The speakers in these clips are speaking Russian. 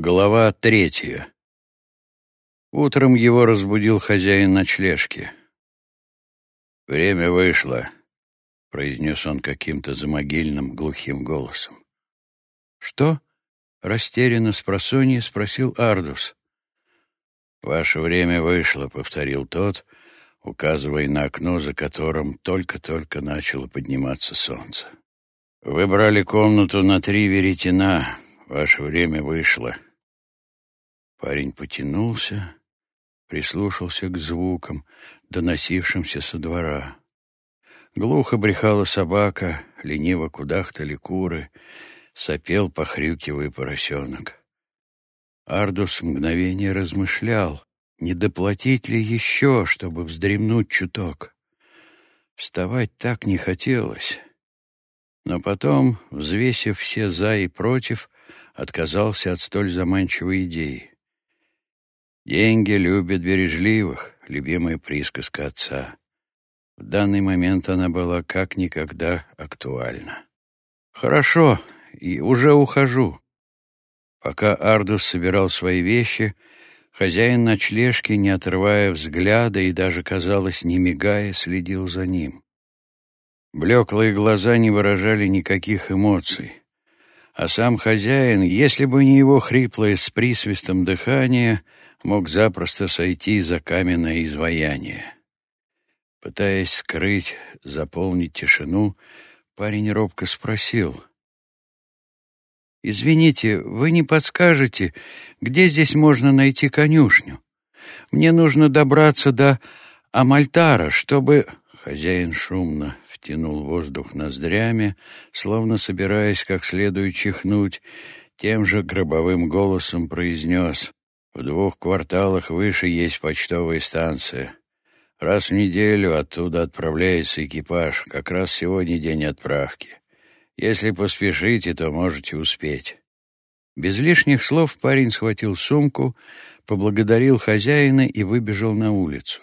Глава третья. Утром его разбудил хозяин ночлежки. «Время вышло», — произнес он каким-то замогильным глухим голосом. «Что?» — растерянно с просонья спросил Ардус. «Ваше время вышло», — повторил тот, указывая на окно, за которым только-только начало подниматься солнце. «Вы брали комнату на три веретена», Ваше время вышло. Парень потянулся, прислушался к звукам, доносившимся со двора. Глухо брехала собака, лениво кудахтали куры, сопел, похрюкивая поросенок. Ардус мгновение размышлял, не доплатить ли еще, чтобы вздремнуть чуток. Вставать так не хотелось. Но потом, взвесив все «за» и «против», отказался от столь заманчивой идеи. «Деньги любят бережливых», — любимая присказка отца. В данный момент она была как никогда актуальна. «Хорошо, и уже ухожу». Пока Ардус собирал свои вещи, хозяин ночлежки, не отрывая взгляда и даже, казалось, не мигая, следил за ним. Блеклые глаза не выражали никаких эмоций. А сам хозяин, если бы не его хриплое с присвистом дыхание, мог запросто сойти за каменное изваяние. Пытаясь скрыть, заполнить тишину, парень робко спросил. «Извините, вы не подскажете, где здесь можно найти конюшню? Мне нужно добраться до Амальтара, чтобы...» Хозяин шумно втянул воздух ноздрями, словно собираясь как следует чихнуть, тем же гробовым голосом произнес «В двух кварталах выше есть почтовая станция. Раз в неделю оттуда отправляется экипаж, как раз сегодня день отправки. Если поспешите, то можете успеть». Без лишних слов парень схватил сумку, поблагодарил хозяина и выбежал на улицу.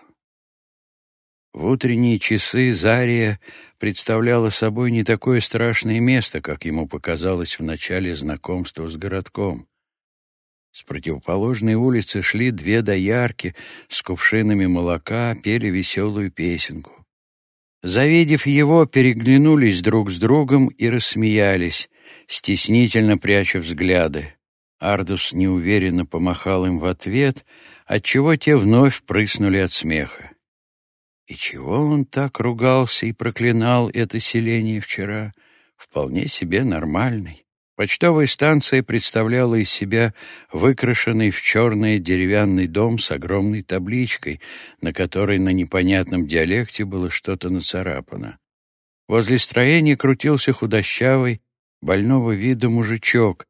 В утренние часы Зария представляла собой не такое страшное место, как ему показалось в начале знакомства с городком. С противоположной улицы шли две доярки с кувшинами молока, пели веселую песенку. Завидев его, переглянулись друг с другом и рассмеялись, стеснительно пряча взгляды. Ардус неуверенно помахал им в ответ, отчего те вновь прыснули от смеха. И чего он так ругался и проклинал это селение вчера? Вполне себе нормальный. Почтовая станция представляла из себя выкрашенный в черный деревянный дом с огромной табличкой, на которой на непонятном диалекте было что-то нацарапано. Возле строения крутился худощавый, больного вида мужичок,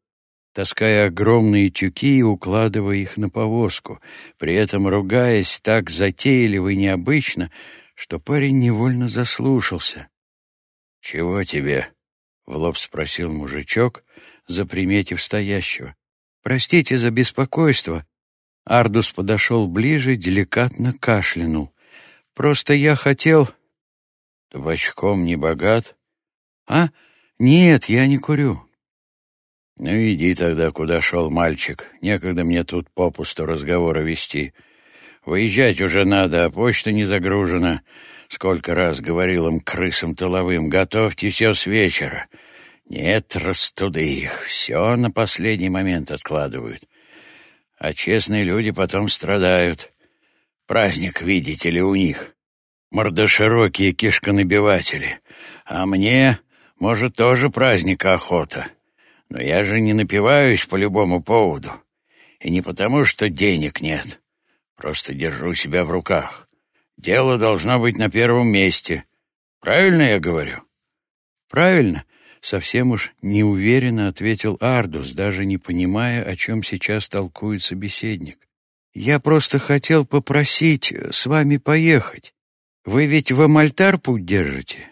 таская огромные тюки и укладывая их на повозку, при этом ругаясь так затейливо и необычно, что парень невольно заслушался. «Чего тебе?» — в лоб спросил мужичок, заприметив стоящего. «Простите за беспокойство». Ардус подошел ближе, деликатно кашлянул. «Просто я хотел...» «Табачком не богат?» «А? Нет, я не курю. «Ну иди тогда, куда шел мальчик. Некогда мне тут попусту разговоры вести. Выезжать уже надо, а почта не загружена. Сколько раз говорил им крысам тыловым, готовьте все с вечера. Нет, растуды их, все на последний момент откладывают. А честные люди потом страдают. Праздник, видите ли, у них. Мордоширокие кишконабиватели. А мне, может, тоже праздник охота». Но я же не напиваюсь по любому поводу. И не потому, что денег нет. Просто держу себя в руках. Дело должно быть на первом месте. Правильно я говорю? Правильно. Совсем уж неуверенно ответил Ардус, даже не понимая, о чем сейчас толкует собеседник. Я просто хотел попросить с вами поехать. Вы ведь в Амальтар путь держите?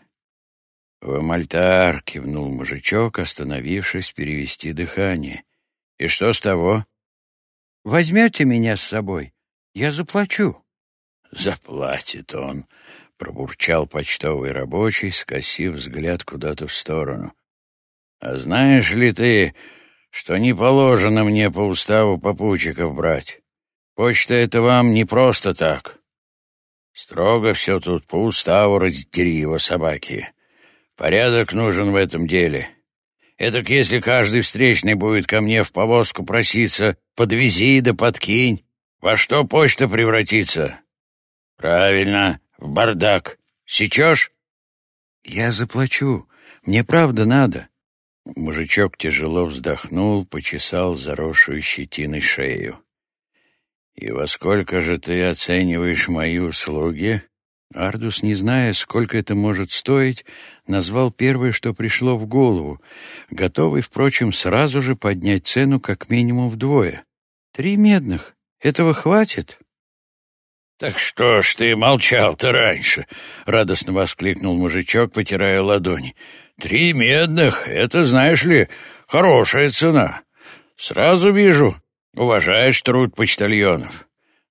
«В Мальтар», — кивнул мужичок, остановившись перевести дыхание. «И что с того?» «Возьмете меня с собой? Я заплачу». «Заплатит он», — пробурчал почтовый рабочий, скосив взгляд куда-то в сторону. «А знаешь ли ты, что не положено мне по уставу попутчиков брать. Почта — это вам не просто так. Строго все тут по уставу раздери его собаки. Порядок нужен в этом деле. Этак если каждый встречный будет ко мне в повозку проситься, подвези да подкинь, во что почта превратится? Правильно, в бардак. Сечешь? Я заплачу. Мне правда надо. Мужичок тяжело вздохнул, почесал заросшую щетиной шею. «И во сколько же ты оцениваешь мои услуги?» Ардус, не зная, сколько это может стоить, назвал первое, что пришло в голову, готовый, впрочем, сразу же поднять цену как минимум вдвое. «Три медных. Этого хватит?» «Так что ж ты молчал-то раньше?» — радостно воскликнул мужичок, потирая ладони. «Три медных — это, знаешь ли, хорошая цена. Сразу вижу, уважаешь труд почтальонов.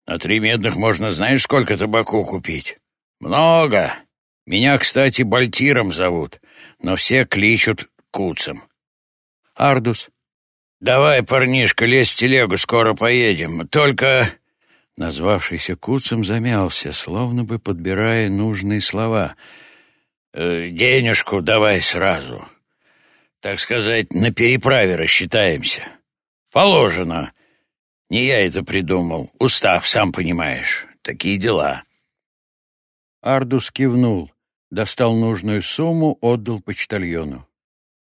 На три медных можно знаешь, сколько табаку купить?» «Много. Меня, кстати, Бальтиром зовут, но все кличут Куцем». «Ардус». «Давай, парнишка, лезь в телегу, скоро поедем. Только...» Назвавшийся Куцем замялся, словно бы подбирая нужные слова. «Э, «Денежку давай сразу. Так сказать, на переправе рассчитаемся. Положено. Не я это придумал. Устав, сам понимаешь. Такие дела». Ардус кивнул, достал нужную сумму, отдал почтальону.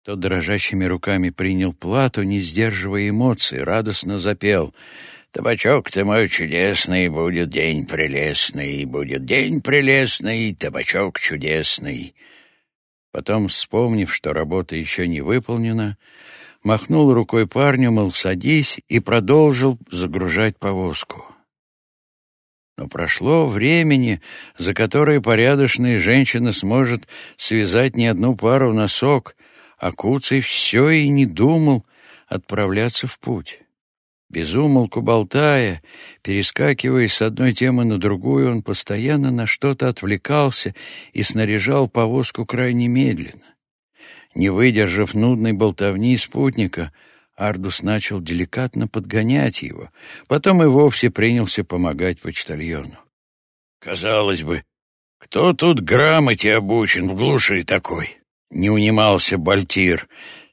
Тот дрожащими руками принял плату, не сдерживая эмоций, радостно запел «Табачок ты мой чудесный, будет день прелестный, будет день прелестный, табачок чудесный». Потом, вспомнив, что работа еще не выполнена, махнул рукой парню, мол, садись, и продолжил загружать повозку. Но прошло времени, за которое порядочная женщина сможет связать не одну пару носок, а Куцый все и не думал отправляться в путь. Безумолку болтая, перескакивая с одной темы на другую, он постоянно на что-то отвлекался и снаряжал повозку крайне медленно. Не выдержав нудной болтовни спутника, Ардус начал деликатно подгонять его, потом и вовсе принялся помогать почтальону. «Казалось бы, кто тут грамоте обучен в глуши такой?» — не унимался Бальтир,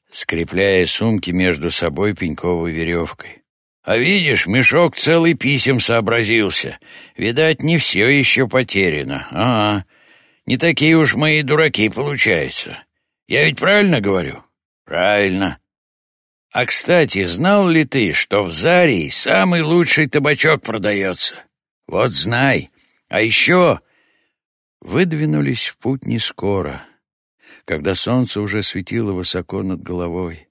скрепляя сумки между собой пеньковой веревкой. «А видишь, мешок целый писем сообразился. Видать, не все еще потеряно. Ага, не такие уж мои дураки, получается. Я ведь правильно говорю?» «Правильно. А, кстати, знал ли ты, что в Зарии самый лучший табачок продается? Вот знай. А еще...» Выдвинулись в путь не скоро, когда солнце уже светило высоко над головой.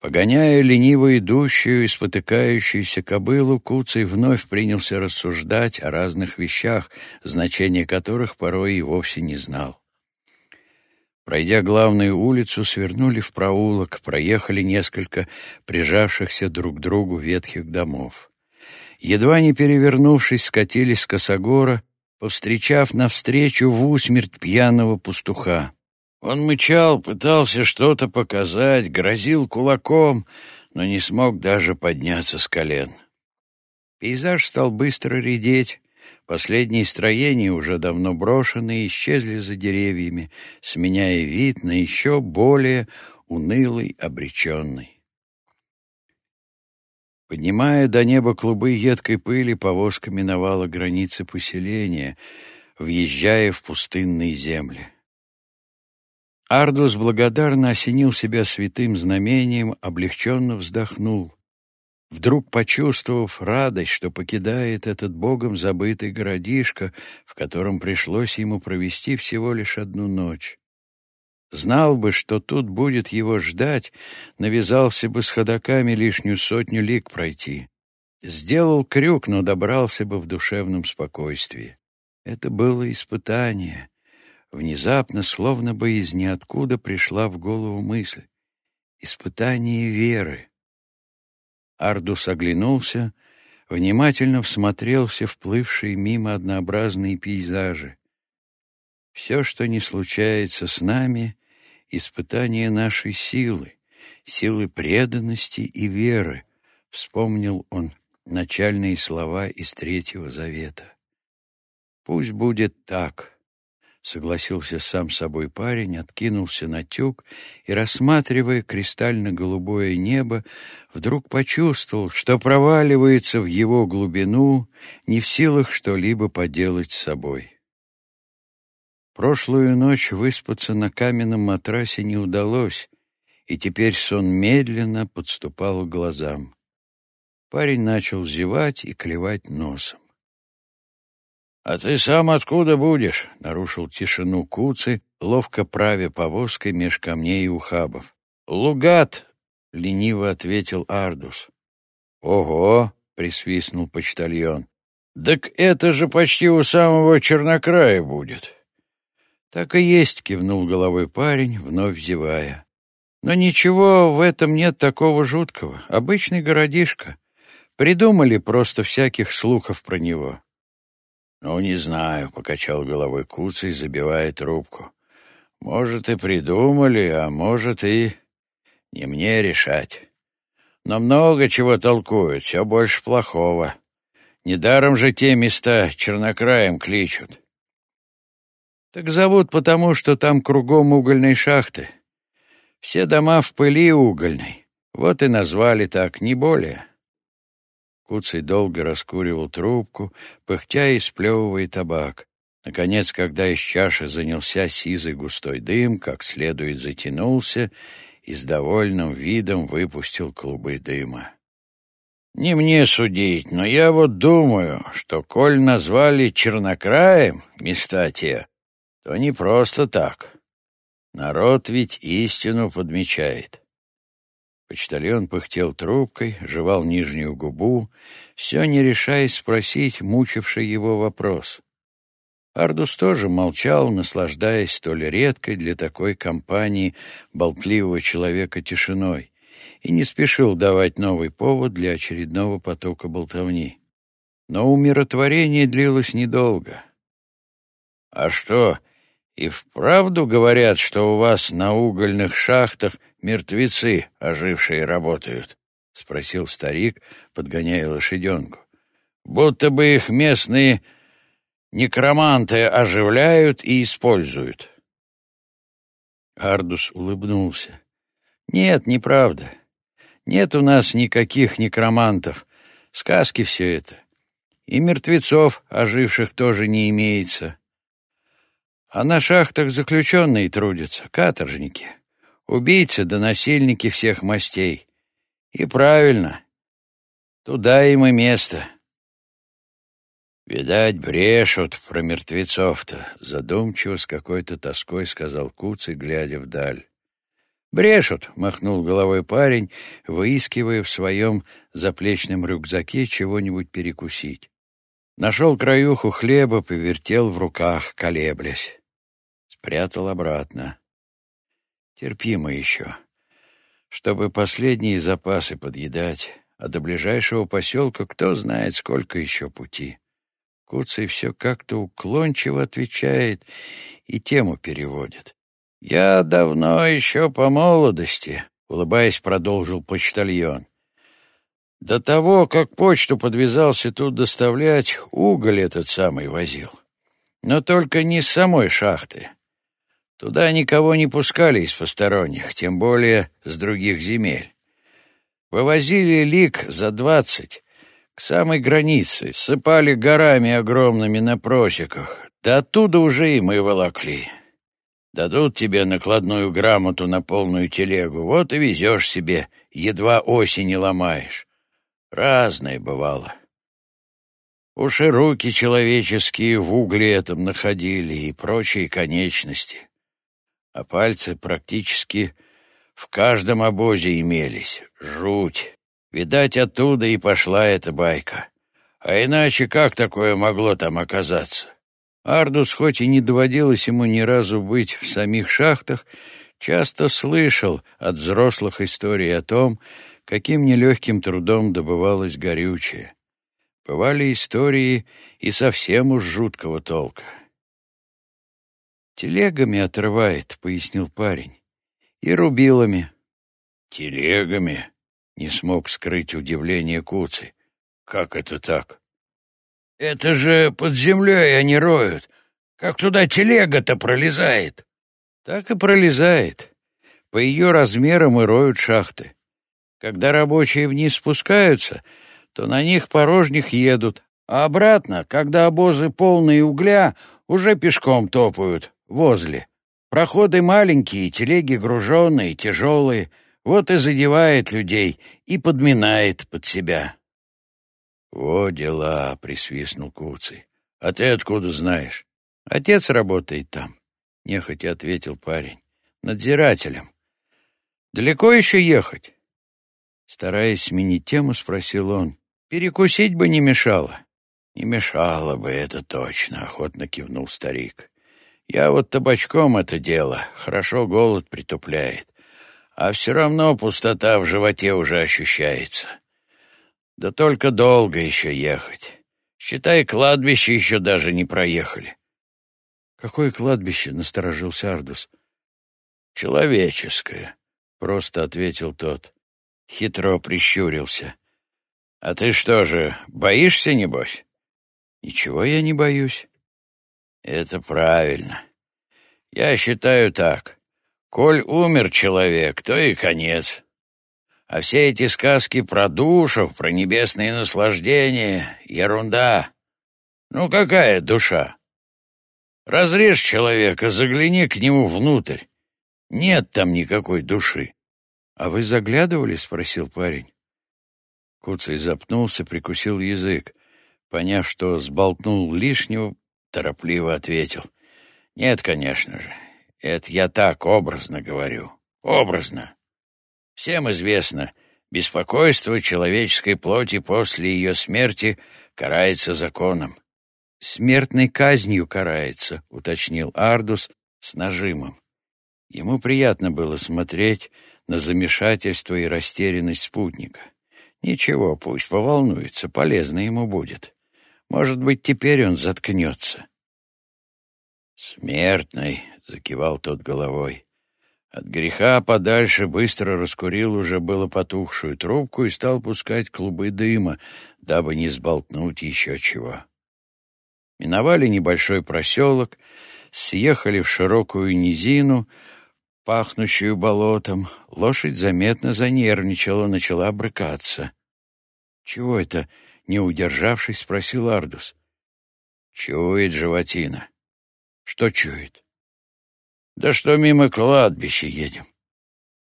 Погоняя лениво идущую и спотыкающуюся кобылу, Куцый вновь принялся рассуждать о разных вещах, значения которых порой и вовсе не знал. Пройдя главную улицу, свернули в проулок, проехали несколько прижавшихся друг к другу ветхих домов. Едва не перевернувшись, скатились с косогора, повстречав навстречу в усмерть пьяного пастуха. Он мычал, пытался что-то показать, грозил кулаком, но не смог даже подняться с колен. Пейзаж стал быстро редеть, Последние строения, уже давно брошенные, исчезли за деревьями, сменяя вид на еще более унылый, обреченный. Поднимая до неба клубы едкой пыли, повозка миновала границы поселения, въезжая в пустынные земли. Ардус благодарно осенил себя святым знамением, облегченно вздохнул вдруг почувствовав радость, что покидает этот богом забытый городишко, в котором пришлось ему провести всего лишь одну ночь. Знал бы, что тут будет его ждать, навязался бы с ходоками лишнюю сотню лиг пройти. Сделал крюк, но добрался бы в душевном спокойствии. Это было испытание. Внезапно, словно бы из ниоткуда пришла в голову мысль. Испытание веры. Ардус оглянулся, внимательно всмотрелся в плывшие мимо однообразные пейзажи. Все, что не случается с нами, — испытание нашей силы, силы преданности и веры, вспомнил он начальные слова из Третьего Завета. Пусть будет так, согласился сам собой парень, откинулся на тюк и, рассматривая кристально-голубое небо, вдруг почувствовал, что проваливается в его глубину, не в силах что-либо поделать с собой. Прошлую ночь выспаться на каменном матрасе не удалось, и теперь сон медленно подступал к глазам. Парень начал зевать и клевать носом. «А ты сам откуда будешь?» — нарушил тишину Куцы, ловко правя повозкой меж камней и ухабов. «Лугат!» — лениво ответил Ардус. «Ого!» — присвистнул почтальон. «Так это же почти у самого Чернокрая будет!» «Так и есть», — кивнул головой парень, вновь зевая. «Но ничего в этом нет такого жуткого. Обычный городишко. Придумали просто всяких слухов про него». «Ну, не знаю», — покачал головой Куцый, забивая трубку. «Может, и придумали, а может, и не мне решать. Но много чего толкуют, все больше плохого. Недаром же те места чернокраем кличут. Так зовут потому, что там кругом угольной шахты. Все дома в пыли угольной. Вот и назвали так, не более. Куцый долго раскуривал трубку, пыхтя и сплевывая табак. Наконец, когда из чаши занялся сизый густой дым, как следует затянулся и с довольным видом выпустил клубы дыма. «Не мне судить, но я вот думаю, что, коль назвали Чернокраем места те, то не просто так. Народ ведь истину подмечает. Почтальон пыхтел трубкой, жевал нижнюю губу, все не решаясь спросить мучивший его вопрос. Ардус тоже молчал, наслаждаясь столь редкой для такой компании болтливого человека тишиной, и не спешил давать новый повод для очередного потока болтовни. Но умиротворение длилось недолго. «А что, и вправду говорят, что у вас на угольных шахтах мертвецы, ожившие, работают? — спросил старик, подгоняя лошаденку. — Будто бы их местные некроманты оживляют и используют. Ардус улыбнулся. — Нет, неправда. Нет у нас никаких некромантов. Сказки все это. И мертвецов, оживших, тоже не имеется. А на шахтах заключенные трудятся, каторжники, убийцы да насильники всех мастей. И правильно, туда им и место. «Видать, брешут про мертвецов-то», — задумчиво с какой-то тоской сказал Куцый, глядя вдаль. «Брешут», — махнул головой парень, выискивая в своем заплечном рюкзаке чего-нибудь перекусить. Нашел краюху хлеба, повертел в руках, колеблясь спрятал обратно. Терпимо еще. Чтобы последние запасы подъедать, а до ближайшего поселка кто знает, сколько еще пути. Куцый все как-то уклончиво отвечает и тему переводит. «Я давно еще по молодости», — улыбаясь, продолжил почтальон. «До того, как почту подвязался тут доставлять, уголь этот самый возил. Но только не с самой шахты, Туда никого не пускали из посторонних, тем более с других земель. Вывозили лик за двадцать к самой границе, сыпали горами огромными на просеках, да оттуда уже и мы волокли. Дадут тебе накладную грамоту на полную телегу, вот и везешь себе, едва осени ломаешь. Разное бывало. Уж и руки человеческие в угле этом находили и прочие конечности а пальцы практически в каждом обозе имелись. Жуть. Видать, оттуда и пошла эта байка. А иначе как такое могло там оказаться? Ардус, хоть и не доводилось ему ни разу быть в самих шахтах, часто слышал от взрослых историй о том, каким нелегким трудом добывалось горючее. Бывали истории и совсем уж жуткого толка. «Телегами отрывает», — пояснил парень. «И рубилами. Телегами? Не смог скрыть удивление Куцый. Как это так? Это же под землей они роют. Как туда телега-то пролезает? Так и пролезает. По ее размерам и роют шахты. Когда рабочие вниз спускаются, то на них порожних едут, а обратно, когда обозы полные угля, уже пешком топают, возле. Проходы маленькие, телеги груженные, тяжелые, вот и задевает людей и подминает под себя. — О, дела, — присвистнул Куцый. — А ты откуда знаешь? — Отец работает там, — нехотя ответил парень. — Надзирателем. — Далеко еще ехать? Стараясь сменить тему, спросил он. — Перекусить бы не мешало. — Не мешало бы, это точно, — охотно кивнул старик. — Я вот табачком это дело, хорошо голод притупляет. А все равно пустота в животе уже ощущается. Да только долго еще ехать. Считай, кладбище еще даже не проехали. — Какое кладбище? — насторожился Ардус. — Человеческое, — просто ответил тот. Хитро прищурился. — А ты что же, боишься, небось? — Ничего я не боюсь. — Это правильно. Я считаю так. Коль умер человек, то и конец. А все эти сказки про душу, про небесные наслаждения — ерунда. Ну какая душа? Разрежь человека, загляни к нему внутрь. Нет там никакой души. — А вы заглядывали? — спросил парень. Куцый запнулся, прикусил язык. Поняв, что сболтнул лишнего, торопливо ответил. — Нет, конечно же. Это я так образно говорю. Образно. Всем известно, беспокойство человеческой плоти после ее смерти карается законом. «Смертной казнью карается», — уточнил Ардус с нажимом. Ему приятно было смотреть на замешательство и растерянность спутника. Ничего, пусть поволнуется, полезно ему будет. Может быть, теперь он заткнется. «Смертный», — закивал тот головой. От греха подальше быстро раскурил уже было потухшую трубку и стал пускать клубы дыма, дабы не сболтнуть еще чего. Миновали небольшой проселок, съехали в широкую низину, пахнущую болотом. Лошадь заметно занервничала, начала брыкаться. «Чего это?» — не удержавшись, спросил Ардус. «Чует животина». «Что чует?» Да что мимо кладбища едем.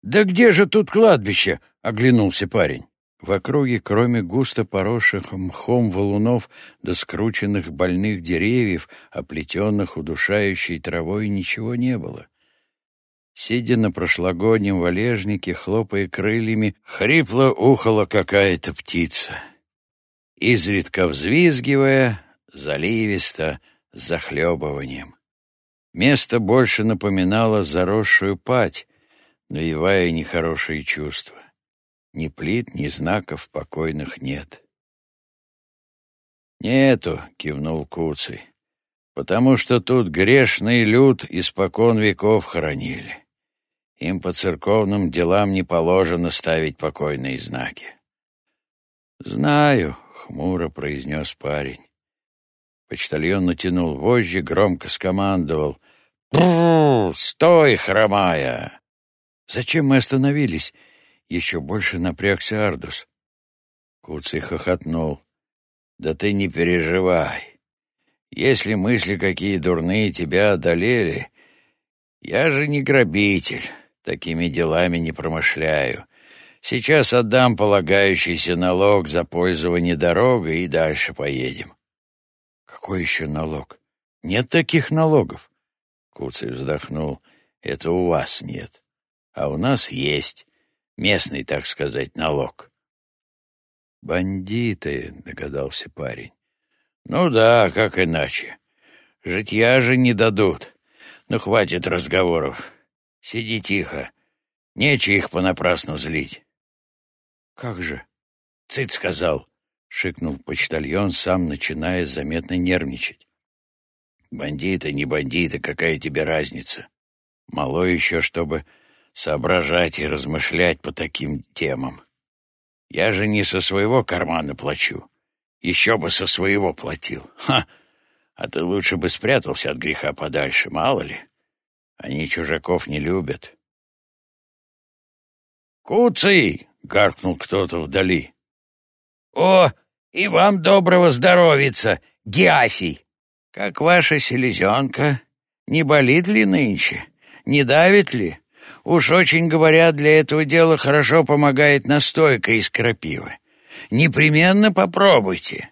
Да где же тут кладбище? оглянулся парень. В округе, кроме густо поросших мхом валунов да скрученных больных деревьев, оплетенных удушающей травой, ничего не было. Сидя на прошлогоднем валежнике, хлопая крыльями, хрипло ухала какая-то птица. Изредка взвизгивая, заливисто, захлебыванием. Место больше напоминало заросшую пать, навевая нехорошие чувства. Ни плит, ни знаков покойных нет. «Нету», — кивнул Куцый, — «потому что тут грешный люд испокон веков хоронили. Им по церковным делам не положено ставить покойные знаки». «Знаю», — хмуро произнес парень. Почтальон натянул вожжи, громко скомандовал. «Бррр! Стой, хромая!» «Зачем мы остановились?» Еще больше напрягся Ардус. Куцый хохотнул. «Да ты не переживай. Если мысли какие дурные тебя одолели, я же не грабитель, такими делами не промышляю. Сейчас отдам полагающийся налог за пользование дорогой и дальше поедем». «Какой еще налог? Нет таких налогов». Куцый вздохнул. «Это у вас нет. А у нас есть. Местный, так сказать, налог». «Бандиты», — догадался парень. «Ну да, как иначе. Житья же не дадут. Ну, хватит разговоров. Сиди тихо. Нечего их понапрасну злить». «Как же?» «Цыц сказал», — шикнул почтальон, сам начиная заметно нервничать. Бандиты, не бандиты, какая тебе разница? Мало еще, чтобы соображать и размышлять по таким темам. Я же не со своего кармана плачу. Еще бы со своего платил. Ха! А ты лучше бы спрятался от греха подальше, мало ли. Они чужаков не любят. «Куцый!» — гаркнул кто-то вдали. «О, и вам доброго здоровица, Геафий! Как ваша селезенка? Не болит ли нынче? Не давит ли? Уж очень, говорят, для этого дела хорошо помогает настойка из крапивы. Непременно попробуйте.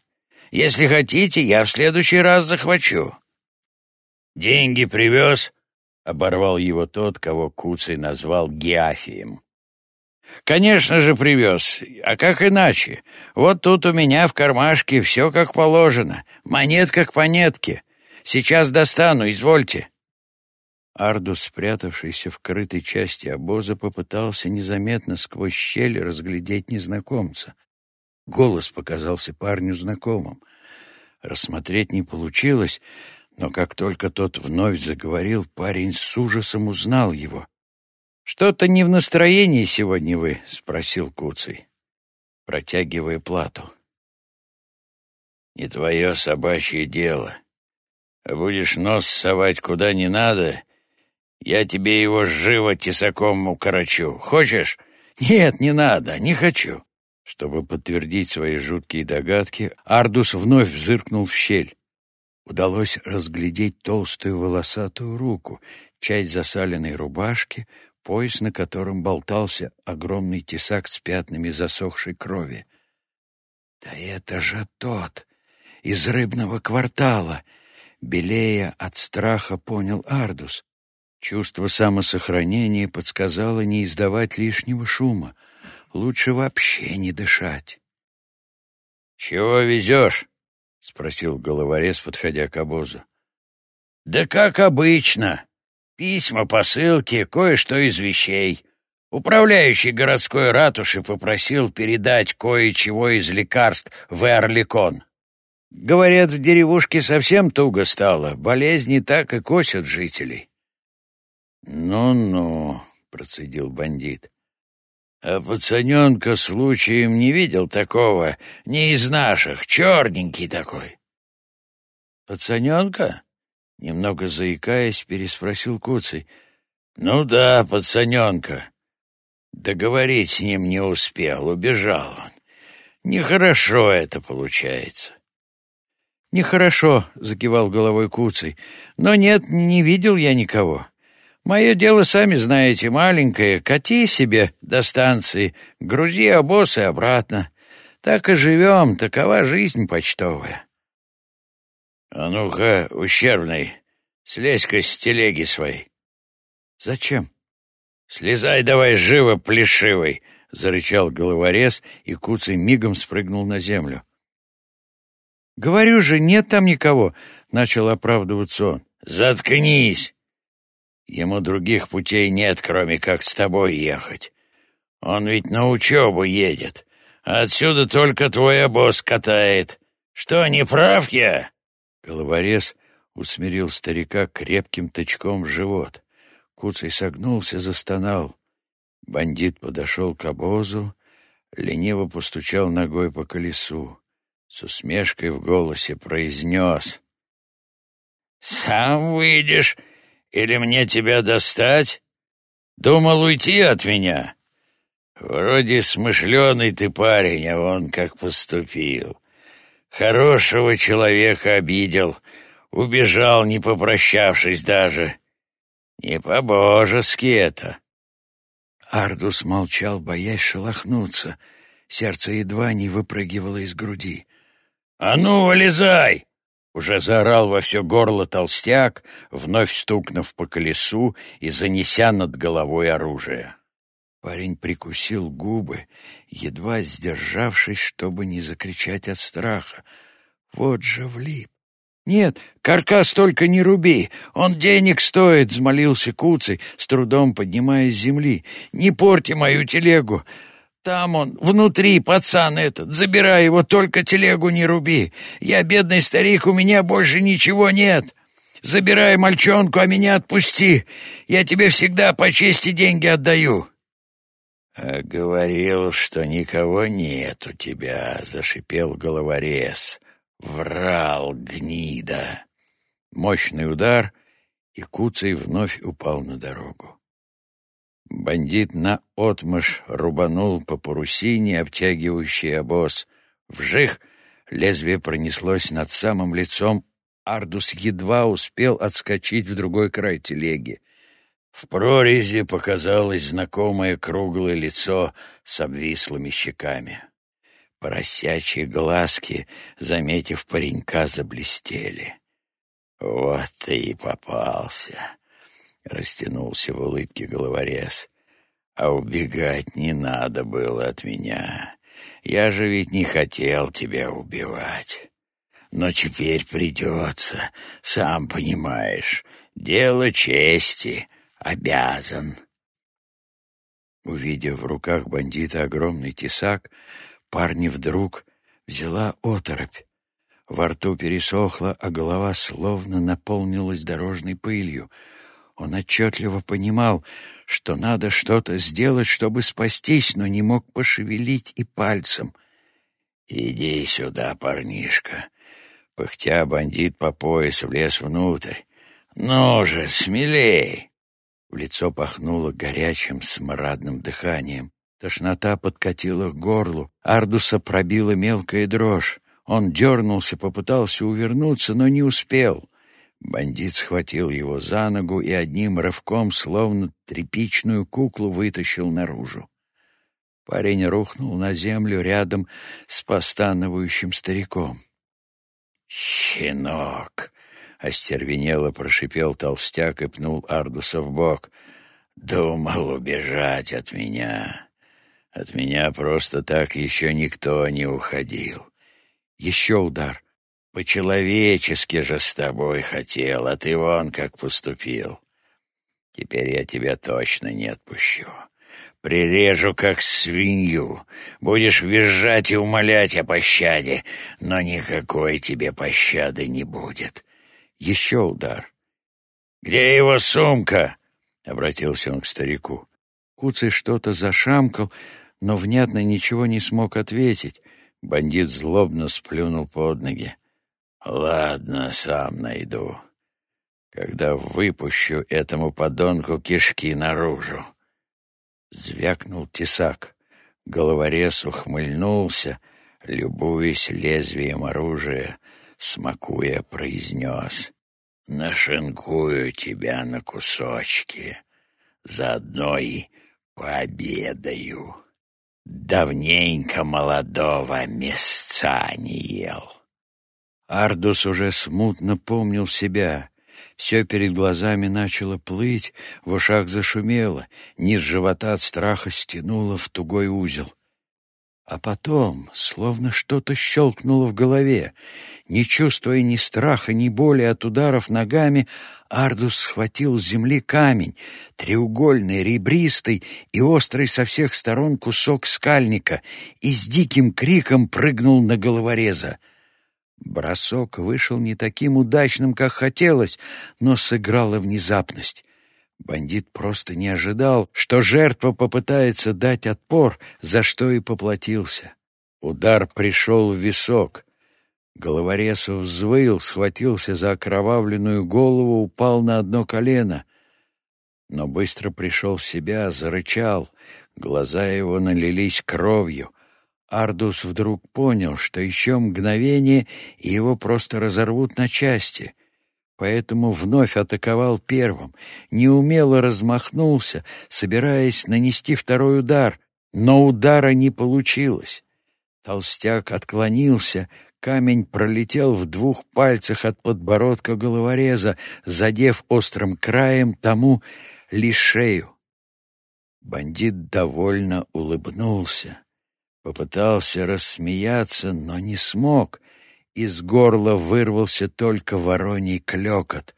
Если хотите, я в следующий раз захвачу». «Деньги привез?» — оборвал его тот, кого Куцый назвал Геафием. «Конечно же привез. А как иначе? Вот тут у меня в кармашке все как положено. Монет как по нетке. Сейчас достану, извольте». Ардус, спрятавшийся в крытой части обоза, попытался незаметно сквозь щель разглядеть незнакомца. Голос показался парню знакомым. Рассмотреть не получилось, но как только тот вновь заговорил, парень с ужасом узнал его. «Что-то не в настроении сегодня вы?» — спросил Куцый, протягивая плату. «Не твое собачье дело. Будешь нос совать куда не надо, я тебе его живо тесаком укорочу. Хочешь?» «Нет, не надо, не хочу». Чтобы подтвердить свои жуткие догадки, Ардус вновь взыркнул в щель. Удалось разглядеть толстую волосатую руку, часть засаленной рубашки, пояс, на котором болтался огромный тесак с пятнами засохшей крови. «Да это же тот! Из рыбного квартала!» Белея от страха понял Ардус. Чувство самосохранения подсказало не издавать лишнего шума. Лучше вообще не дышать. «Чего везешь?» — спросил головорез, подходя к обозу. «Да как обычно. Письма, посылки, кое-что из вещей. Управляющий городской ратуши попросил передать кое-чего из лекарств в Эрликон. Говорят, в деревушке совсем туго стало, болезни так и косят жителей». «Ну-ну», — процедил бандит. «А пацаненка случаем не видел такого, не из наших, черненький такой». «Пацаненка?» Немного заикаясь, переспросил Куцый. «Ну да, пацаненка. Договорить с ним не успел, убежал он. Нехорошо это получается». «Нехорошо», — закивал головой Куцый. «Но нет, не видел я никого. Мое дело, сами знаете, маленькое. Кати себе до станции, грузи обоз и обратно. Так и живем, такова жизнь почтовая». «А ну-ка, ущербный, слезь-ка с телеги своей». «Зачем?» «Слезай давай живо, плешивый!» — зарычал головорез, и Куцый мигом спрыгнул на землю. «Говорю же, нет там никого!» — начал оправдываться он. «Заткнись! Ему других путей нет, кроме как с тобой ехать. Он ведь на учебу едет, а отсюда только твой обоз катает. Что, не прав я?» Головорез усмирил старика крепким тычком в живот. Куцый согнулся, застонал. Бандит подошел к обозу, лениво постучал ногой по колесу. С усмешкой в голосе произнес. «Сам выйдешь, или мне тебя достать? Думал уйти от меня? Вроде смышленый ты парень, а он как поступил. Хорошего человека обидел, убежал, не попрощавшись даже. Не по-божески это. Ардус молчал, боясь шелохнуться. Сердце едва не выпрыгивало из груди. «А ну, вылезай!» Уже заорал во все горло толстяк, вновь стукнув по колесу и занеся над головой оружие. Парень прикусил губы, едва сдержавшись, чтобы не закричать от страха. Вот же влип. «Нет, каркас только не руби, он денег стоит», — взмолился Куцый, с трудом поднимаясь с земли. «Не порти мою телегу. Там он, внутри, пацан этот. Забирай его, только телегу не руби. Я бедный старик, у меня больше ничего нет». Забирай мальчонку, а меня отпусти. Я тебе всегда по чести деньги отдаю». «А говорил, что никого нет у тебя», — зашипел головорез. «Врал, гнида!» Мощный удар, и Куцей вновь упал на дорогу. Бандит на отмышь рубанул по парусине, обтягивающий обоз. Вжих! Лезвие пронеслось над самым лицом. Ардус едва успел отскочить в другой край телеги. В прорези показалось знакомое круглое лицо с обвислыми щеками. Поросячьи глазки, заметив паренька, заблестели. «Вот ты и попался!» — растянулся в улыбке головорез. «А убегать не надо было от меня. Я же ведь не хотел тебя убивать. Но теперь придется, сам понимаешь. Дело чести, обязан». Увидев в руках бандита огромный тесак, парни вдруг взяла оторопь. Во рту пересохло, а голова словно наполнилась дорожной пылью. Он отчетливо понимал, что надо что-то сделать, чтобы спастись, но не мог пошевелить и пальцем. «Иди сюда, парнишка!» Пыхтя бандит по пояс влез внутрь. «Ну же, смелей!» В лицо пахнуло горячим смрадным дыханием. Тошнота подкатила к горлу, Ардуса пробила мелкая дрожь. Он дернулся, попытался увернуться, но не успел. Бандит схватил его за ногу и одним рывком, словно тряпичную куклу, вытащил наружу. Парень рухнул на землю рядом с постановающим стариком. «Щенок!» — остервенело прошипел толстяк и пнул Ардуса в бок. «Думал убежать от меня. От меня просто так еще никто не уходил. Еще удар. По-человечески же с тобой хотел, а ты вон как поступил. Теперь я тебя точно не отпущу. Прирежу, как свинью. Будешь визжать и умолять о пощаде, но никакой тебе пощады не будет. Еще удар. «Где его сумка?» — обратился он к старику. Куцый что-то зашамкал, но внятно ничего не смог ответить. Бандит злобно сплюнул под ноги. «Ладно, сам найду. Когда выпущу этому подонку кишки наружу». Звякнул тесак. Головорез ухмыльнулся, любуясь лезвием оружия, смакуя, произнес. «Нашинкую тебя на кусочки, заодно и пообедаю». Давненько молодого места не ел. Ардус уже смутно помнил себя. Все перед глазами начало плыть, в ушах зашумело, низ живота от страха стянуло в тугой узел. А потом, словно что-то щелкнуло в голове, не чувствуя ни страха, ни боли от ударов ногами, Ардус схватил с земли камень, треугольный, ребристый и острый со всех сторон кусок скальника, и с диким криком прыгнул на головореза. Бросок вышел не таким удачным, как хотелось, но сыграла внезапность. Бандит просто не ожидал, что жертва попытается дать отпор, за что и поплатился. Удар пришел в висок. Головорез взвыл, схватился за окровавленную голову, упал на одно колено. Но быстро пришел в себя, зарычал. Глаза его налились кровью. Ардус вдруг понял, что еще мгновение, и его просто разорвут на части — поэтому вновь атаковал первым, неумело размахнулся, собираясь нанести второй удар, но удара не получилось. Толстяк отклонился, камень пролетел в двух пальцах от подбородка головореза, задев острым краем тому лишь. Бандит довольно улыбнулся. Попытался рассмеяться, но не смог — из горла вырвался только вороний клёкот,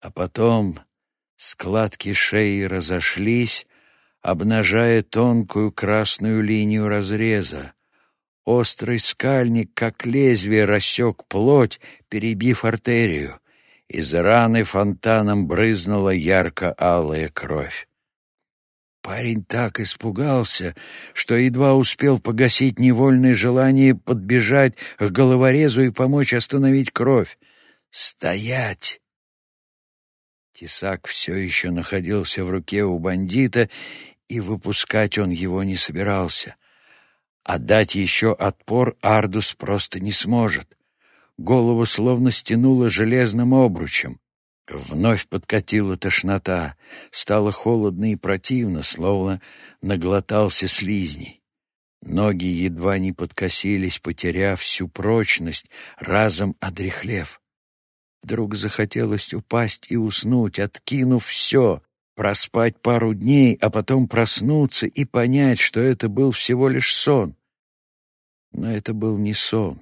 а потом складки шеи разошлись, обнажая тонкую красную линию разреза. Острый скальник, как лезвие, рассек плоть, перебив артерию. Из раны фонтаном брызнула ярко-алая кровь. Парень так испугался, что едва успел погасить невольное желание подбежать к головорезу и помочь остановить кровь. «Стоять!» Тесак все еще находился в руке у бандита, и выпускать он его не собирался. А дать еще отпор Ардус просто не сможет. Голову словно стянуло железным обручем. Вновь подкатила тошнота, стало холодно и противно, словно наглотался слизней. Ноги едва не подкосились, потеряв всю прочность, разом одряхлев. Вдруг захотелось упасть и уснуть, откинув все, проспать пару дней, а потом проснуться и понять, что это был всего лишь сон. Но это был не сон.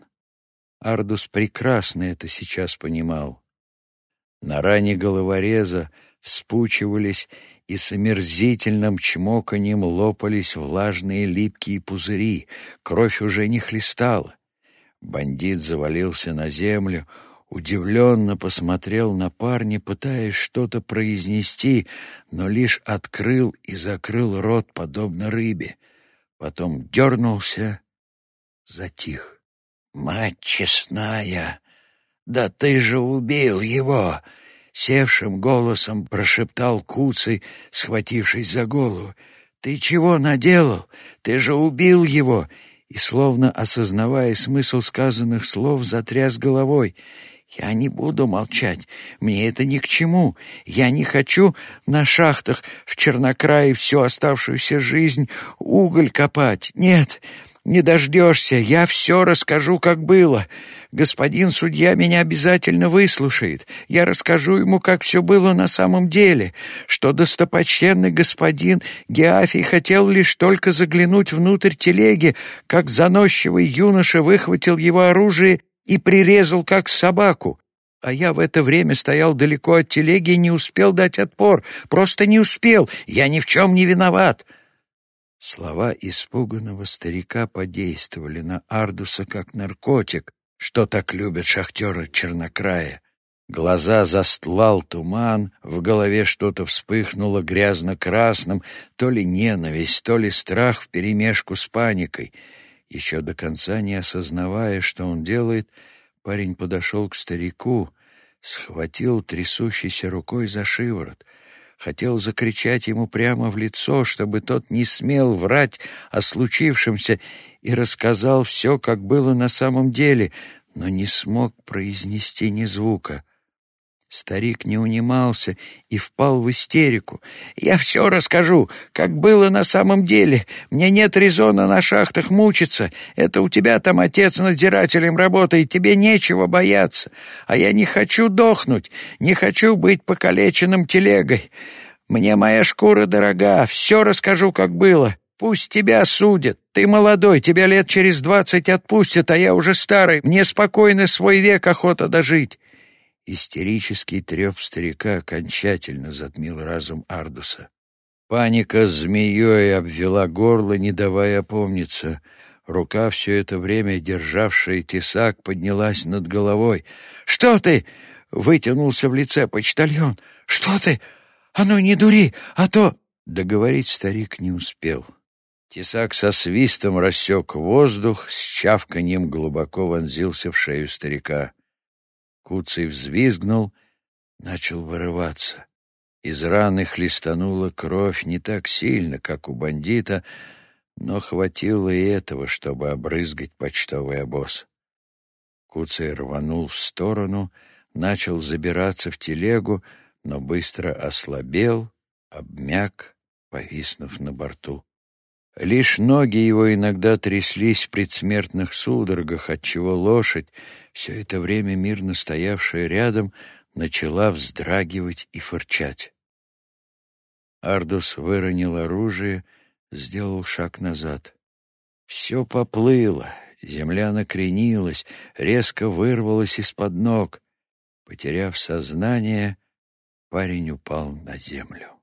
Ардус прекрасно это сейчас понимал. На ране головореза вспучивались и с омерзительным чмоканьем лопались влажные липкие пузыри, кровь уже не хлестала. Бандит завалился на землю, удивленно посмотрел на парня, пытаясь что-то произнести, но лишь открыл и закрыл рот, подобно рыбе. Потом дернулся, затих. «Мать честная, да ты же убил его!» Севшим голосом прошептал Куцый, схватившись за голову. «Ты чего наделал? Ты же убил его!» И, словно осознавая смысл сказанных слов, затряс головой. «Я не буду молчать. Мне это ни к чему. Я не хочу на шахтах в Чернокрае всю оставшуюся жизнь уголь копать. Нет, не дождешься, я все расскажу, как было. Господин судья меня обязательно выслушает. Я расскажу ему, как все было на самом деле, что достопочтенный господин Геафий хотел лишь только заглянуть внутрь телеги, как заносчивый юноша выхватил его оружие и прирезал, как собаку. А я в это время стоял далеко от телеги и не успел дать отпор. Просто не успел. Я ни в чем не виноват. Слова испуганного старика подействовали на Ардуса как наркотик, что так любят шахтеры Чернокрая. Глаза застлал туман, в голове что-то вспыхнуло грязно-красным, то ли ненависть, то ли страх вперемешку с паникой. Еще до конца не осознавая, что он делает, парень подошел к старику, схватил трясущейся рукой за шиворот — хотел закричать ему прямо в лицо, чтобы тот не смел врать о случившемся и рассказал все, как было на самом деле, но не смог произнести ни звука. Старик не унимался и впал в истерику. «Я все расскажу, как было на самом деле. Мне нет резона на шахтах мучиться. Это у тебя там отец надзирателем работает, тебе нечего бояться. А я не хочу дохнуть, не хочу быть покалеченным телегой. Мне моя шкура дорога, все расскажу, как было. Пусть тебя судят. Ты молодой, тебя лет через двадцать отпустят, а я уже старый. Мне спокойно свой век охота дожить». Истерический треп старика окончательно затмил разум Ардуса. Паника змеей обвела горло, не давая опомниться. Рука, все это время державшая тесак, поднялась над головой. «Что ты?» — вытянулся в лице почтальон. «Что ты? А ну не дури, а то...» Договорить старик не успел. Тесак со свистом рассек воздух, с чавканьем глубоко вонзился в шею старика. Куцый взвизгнул, начал вырываться. Из раны хлестанула кровь не так сильно, как у бандита, но хватило и этого, чтобы обрызгать почтовый обоз. Куцый рванул в сторону, начал забираться в телегу, но быстро ослабел, обмяк, повиснув на борту. Лишь ноги его иногда тряслись в предсмертных судорогах, отчего лошадь, все это время мирно стоявшая рядом, начала вздрагивать и фырчать. Ардус выронил оружие, сделал шаг назад. Все поплыло, земля накренилась, резко вырвалась из-под ног. Потеряв сознание, парень упал на землю.